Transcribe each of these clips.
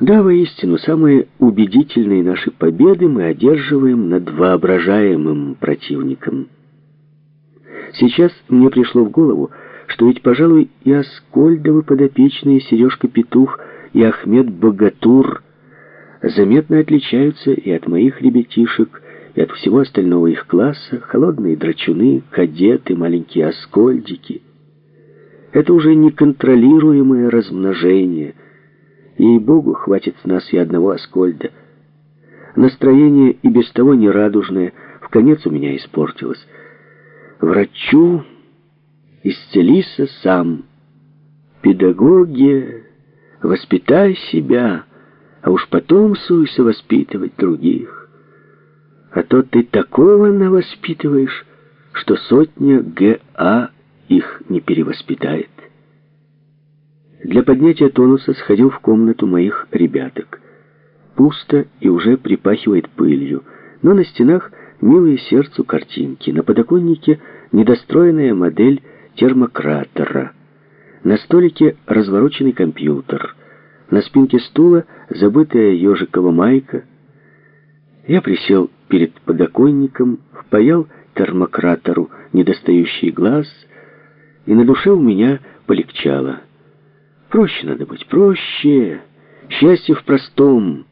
Да, воистину, самые убедительные наши победы мы одерживаем над воображаемым противником. Сейчас мне пришло в голову, что ведь, пожалуй, и Аскольдовы подопечные Сережка-Петух и Ахмед Богатур заметно отличаются и от моих ребятишек, и от всего остального их класса, холодные драчуны, кадеты, маленькие оскольдики. Это уже неконтролируемое размножение. Ей-богу, хватит с нас и одного оскольда. Настроение и без того нерадужное в конец у меня испортилось. Врачу исцелися сам. Педагоги, воспитай себя, а уж потом суйся воспитывать других. А то ты такого навоспитываешь, что сотня ГА их не перевоспитает. Для поднятия тонуса сходил в комнату моих ребяток. Пусто и уже припахивает пылью, но на стенах милые сердцу картинки, на подоконнике недостроенная модель термократора, на столике развороченный компьютер, на спинке стула забытая ежикова майка. Я присел перед подоконником, впаял термократору недостающий глаз, и на душе у меня полегчало. Проще надо быть, проще. Счастье в простом.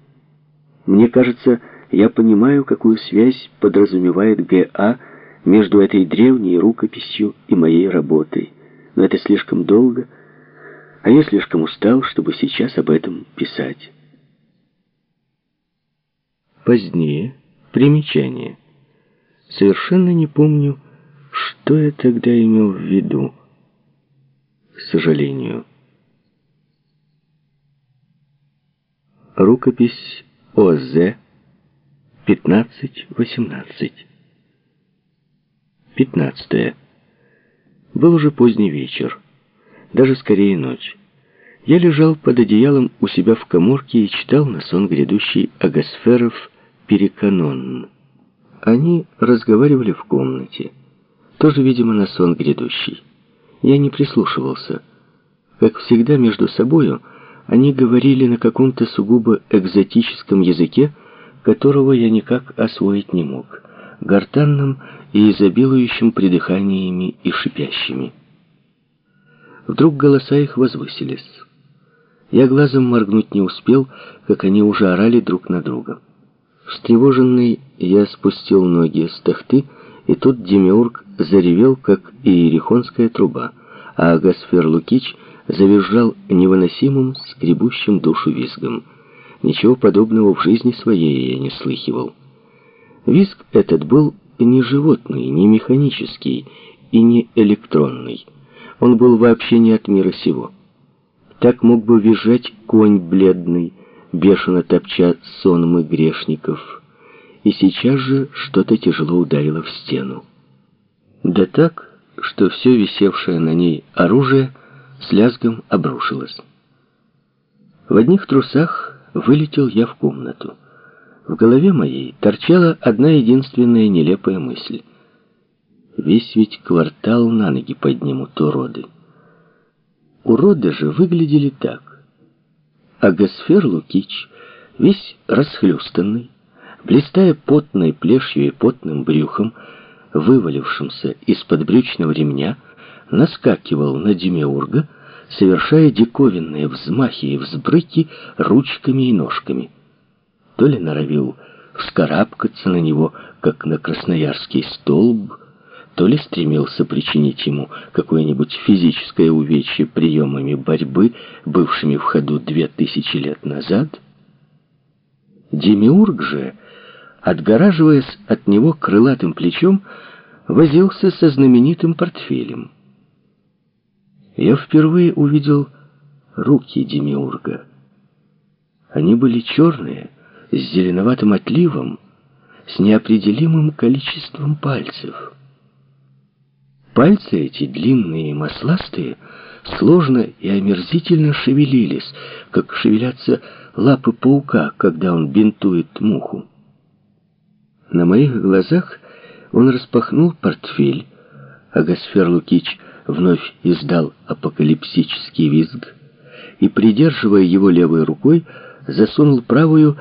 Мне кажется, я понимаю, какую связь подразумевает Г.А. между этой древней рукописью и моей работой. Но это слишком долго, а я слишком устал, чтобы сейчас об этом писать. Позднее Примечание. Совершенно не помню, что я тогда имел в виду. К сожалению. Рукопись ОЗ 15-18. 15. Был уже поздний вечер, даже скорее ночь. Я лежал под одеялом у себя в коморке и читал на сон грядущий Агасферов Переканон. Они разговаривали в комнате. Тоже, видимо, на сон грядущий. Я не прислушивался. Как всегда, между собою они говорили на каком-то сугубо экзотическом языке, которого я никак освоить не мог, гортанным и изобилующим придыханиями и шипящими. Вдруг голоса их возвысились. Я глазом моргнуть не успел, как они уже орали друг на друга. Встревоженный, я спустил ноги с тахты, и тут Демиург заревел, как иерихонская труба, а Агасфер Лукич завизжал невыносимым, скребущим душу визгом. Ничего подобного в жизни своей я не слыхивал. Визг этот был не животный, не механический и не электронный. Он был вообще не от мира сего. Так мог бы визжать конь бледный, бешено топча сонмы грешников, и сейчас же что-то тяжело ударило в стену. Да так, что все висевшее на ней оружие с лязгом обрушилось. В одних трусах вылетел я в комнату. В голове моей торчала одна единственная нелепая мысль. Весь ведь квартал на ноги поднимут уроды. Уроды же выглядели так. А Гасфер Лукич, весь расхлюстанный, блистая потной плешью и потным брюхом, вывалившимся из-под брючного ремня, наскакивал на Демиурга, совершая диковинные взмахи и взбрыки ручками и ножками. То ли норовил вскарабкаться на него, как на красноярский столб, то ли стремился причинить ему какое-нибудь физическое увечье приемами борьбы, бывшими в ходу две тысячи лет назад. Демиург же, отгораживаясь от него крылатым плечом, возился со знаменитым портфелем. Я впервые увидел руки Демиурга. Они были черные, с зеленоватым отливом, с неопределимым количеством пальцев. Пальцы эти, длинные и масластые, сложно и омерзительно шевелились, как шевелятся лапы паука, когда он бинтует муху. На моих глазах он распахнул портфель, а Гасфер Лукич вновь издал апокалипсический визг и, придерживая его левой рукой, засунул правую